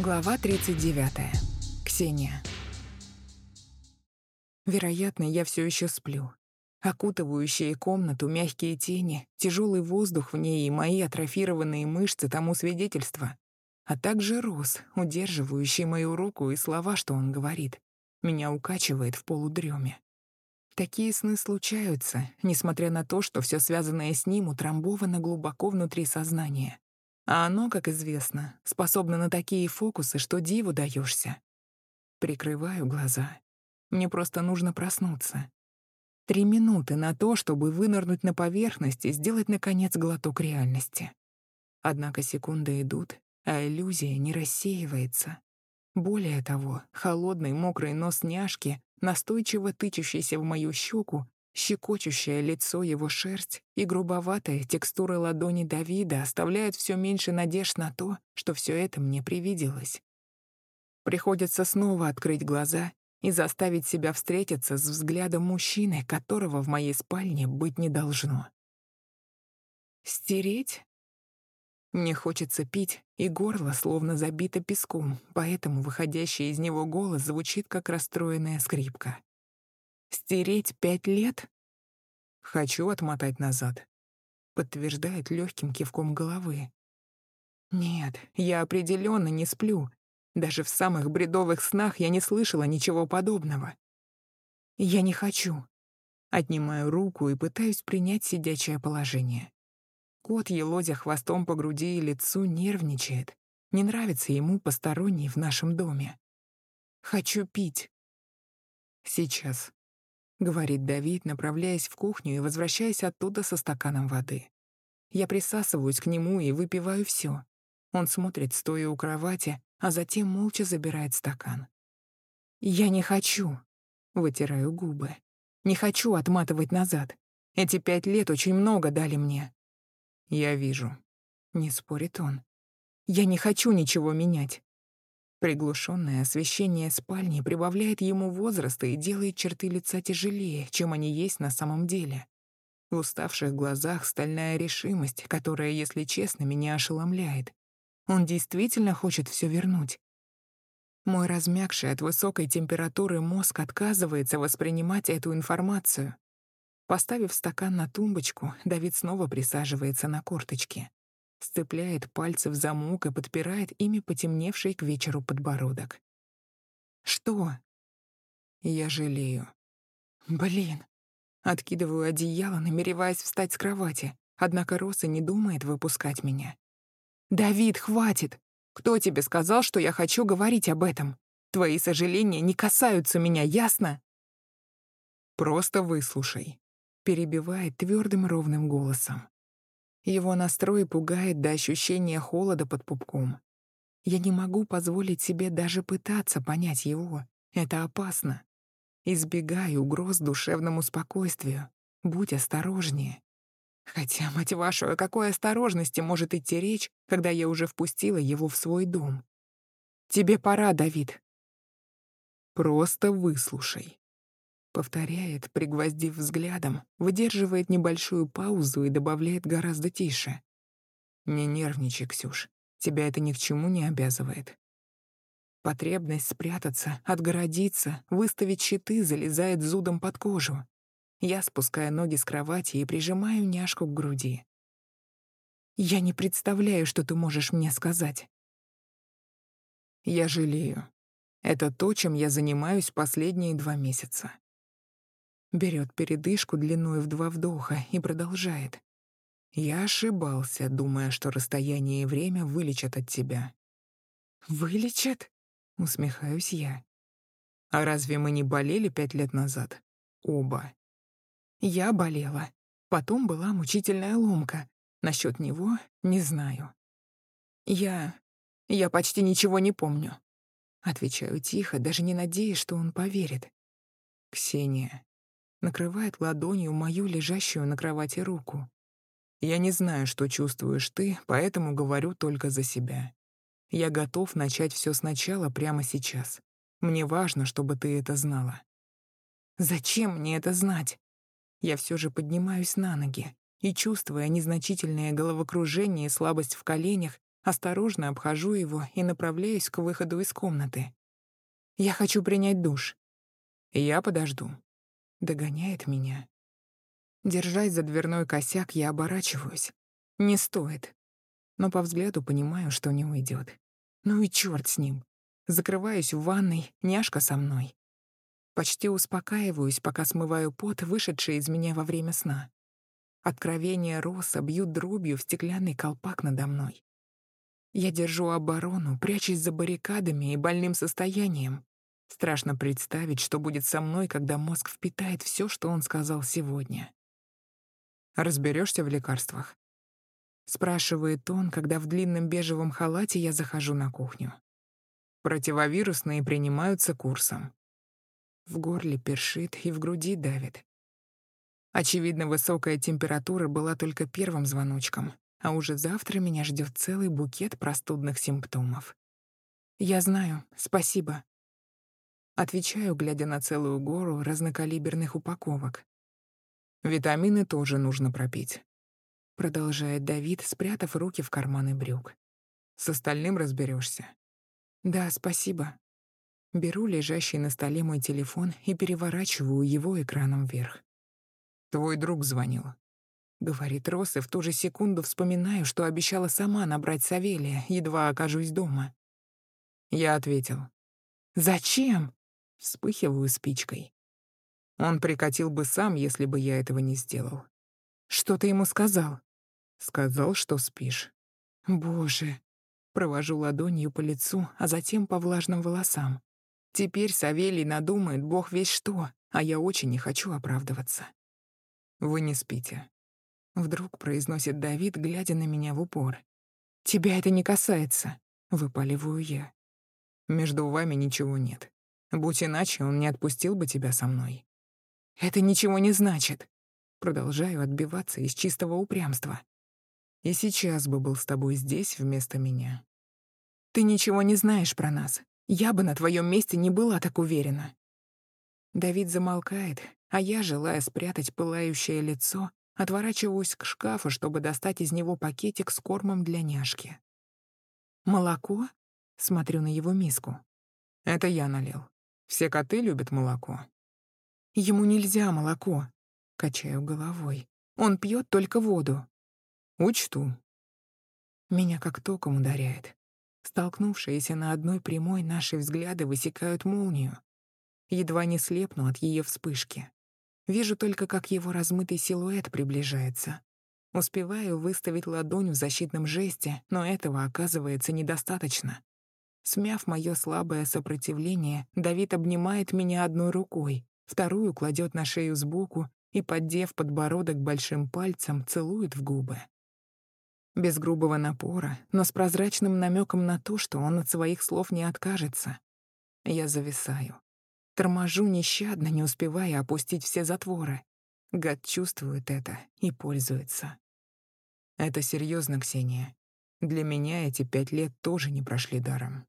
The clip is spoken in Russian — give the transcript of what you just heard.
Глава 39. Ксения. Вероятно, я все еще сплю. Окутывающие комнату мягкие тени, тяжелый воздух в ней и мои атрофированные мышцы тому свидетельство, а также Рос, удерживающий мою руку и слова, что он говорит. Меня укачивает в полудреме. Такие сны случаются, несмотря на то, что все связанное с ним утрамбовано глубоко внутри сознания. А оно, как известно, способно на такие фокусы, что диву даешься. Прикрываю глаза. Мне просто нужно проснуться. Три минуты на то, чтобы вынырнуть на поверхность и сделать, наконец, глоток реальности. Однако секунды идут, а иллюзия не рассеивается. Более того, холодный мокрый нос няшки, настойчиво тычущийся в мою щеку, Щекочущее лицо его шерсть и грубоватая текстура ладони Давида оставляют все меньше надежд на то, что все это мне привиделось. Приходится снова открыть глаза и заставить себя встретиться с взглядом мужчины, которого в моей спальне быть не должно. Стереть? Мне хочется пить, и горло словно забито песком, поэтому выходящий из него голос звучит как расстроенная скрипка. Стереть пять лет? Хочу отмотать назад. Подтверждает легким кивком головы. Нет, я определенно не сплю. Даже в самых бредовых снах я не слышала ничего подобного. Я не хочу. Отнимаю руку и пытаюсь принять сидячее положение. Кот, елозя хвостом по груди и лицу, нервничает. Не нравится ему посторонний в нашем доме. Хочу пить. Сейчас. — говорит Давид, направляясь в кухню и возвращаясь оттуда со стаканом воды. Я присасываюсь к нему и выпиваю все. Он смотрит, стоя у кровати, а затем молча забирает стакан. «Я не хочу», — вытираю губы. «Не хочу отматывать назад. Эти пять лет очень много дали мне». «Я вижу», — не спорит он. «Я не хочу ничего менять. Приглушенное освещение спальни прибавляет ему возраста и делает черты лица тяжелее, чем они есть на самом деле. В уставших глазах стальная решимость, которая, если честно, меня ошеломляет. Он действительно хочет все вернуть. Мой размягший от высокой температуры мозг отказывается воспринимать эту информацию. Поставив стакан на тумбочку, Давид снова присаживается на корточки сцепляет пальцы в замок и подпирает ими потемневший к вечеру подбородок. «Что?» Я жалею. «Блин!» Откидываю одеяло, намереваясь встать с кровати, однако Роса не думает выпускать меня. «Давид, хватит! Кто тебе сказал, что я хочу говорить об этом? Твои сожаления не касаются меня, ясно?» «Просто выслушай», — перебивает твердым ровным голосом. Его настрой пугает до ощущения холода под пупком. Я не могу позволить себе даже пытаться понять его. Это опасно. Избегай угроз душевному спокойствию. Будь осторожнее. Хотя, мать вашу, о какой осторожности может идти речь, когда я уже впустила его в свой дом? Тебе пора, Давид. Просто выслушай. Повторяет, пригвоздив взглядом, выдерживает небольшую паузу и добавляет гораздо тише. «Не нервничай, Ксюш. Тебя это ни к чему не обязывает». Потребность спрятаться, отгородиться, выставить щиты залезает зудом под кожу. Я спускаю ноги с кровати и прижимаю няшку к груди. «Я не представляю, что ты можешь мне сказать». «Я жалею. Это то, чем я занимаюсь последние два месяца. Берет передышку длиной в два вдоха и продолжает. Я ошибался, думая, что расстояние и время вылечат от тебя. «Вылечат?» — усмехаюсь я. «А разве мы не болели пять лет назад? Оба». Я болела. Потом была мучительная ломка. Насчет него не знаю. Я... я почти ничего не помню. Отвечаю тихо, даже не надеясь, что он поверит. «Ксения, накрывает ладонью мою лежащую на кровати руку. «Я не знаю, что чувствуешь ты, поэтому говорю только за себя. Я готов начать все сначала прямо сейчас. Мне важно, чтобы ты это знала». «Зачем мне это знать?» Я все же поднимаюсь на ноги и, чувствуя незначительное головокружение и слабость в коленях, осторожно обхожу его и направляюсь к выходу из комнаты. «Я хочу принять душ». «Я подожду». Догоняет меня. Держась за дверной косяк, я оборачиваюсь. Не стоит. Но по взгляду понимаю, что не уйдет. Ну и черт с ним. Закрываюсь в ванной, няшка со мной. Почти успокаиваюсь, пока смываю пот, вышедший из меня во время сна. Откровения Роса бьют дробью в стеклянный колпак надо мной. Я держу оборону, прячась за баррикадами и больным состоянием. Страшно представить, что будет со мной, когда мозг впитает все, что он сказал сегодня. Разберешься в лекарствах? Спрашивает он, когда в длинном бежевом халате я захожу на кухню. Противовирусные принимаются курсом. В горле першит и в груди давит. Очевидно, высокая температура была только первым звоночком, а уже завтра меня ждет целый букет простудных симптомов. «Я знаю, спасибо». Отвечаю, глядя на целую гору разнокалиберных упаковок. «Витамины тоже нужно пропить», — продолжает Давид, спрятав руки в карманы брюк. «С остальным разберешься. «Да, спасибо». Беру лежащий на столе мой телефон и переворачиваю его экраном вверх. «Твой друг звонил», — говорит Росс, и в ту же секунду вспоминаю, что обещала сама набрать Савелия, едва окажусь дома. Я ответил. «Зачем?» — вспыхиваю спичкой. Он прикатил бы сам, если бы я этого не сделал. «Что ты ему сказал?» «Сказал, что спишь». «Боже, Провожу ладонью по лицу, а затем по влажным волосам. Теперь Савелий надумает бог весь что, а я очень не хочу оправдываться. «Вы не спите», — вдруг произносит Давид, глядя на меня в упор. «Тебя это не касается», — выпаливаю я. «Между вами ничего нет. Будь иначе, он не отпустил бы тебя со мной». «Это ничего не значит», — продолжаю отбиваться из чистого упрямства. «И сейчас бы был с тобой здесь вместо меня». Ты ничего не знаешь про нас. Я бы на твоем месте не была так уверена». Давид замолкает, а я, желая спрятать пылающее лицо, отворачиваюсь к шкафу, чтобы достать из него пакетик с кормом для няшки. «Молоко?» — смотрю на его миску. «Это я налил. Все коты любят молоко». «Ему нельзя молоко», — качаю головой. «Он пьет только воду». «Учту». Меня как током ударяет. Столкнувшиеся на одной прямой наши взгляды высекают молнию. Едва не слепну от ее вспышки. Вижу только, как его размытый силуэт приближается. Успеваю выставить ладонь в защитном жесте, но этого оказывается недостаточно. Смяв мое слабое сопротивление, Давид обнимает меня одной рукой, вторую кладет на шею сбоку и, поддев подбородок большим пальцем, целует в губы без грубого напора, но с прозрачным намеком на то, что он от своих слов не откажется. Я зависаю. Торможу нещадно, не успевая опустить все затворы. Гад чувствует это и пользуется. Это серьезно, Ксения. Для меня эти пять лет тоже не прошли даром.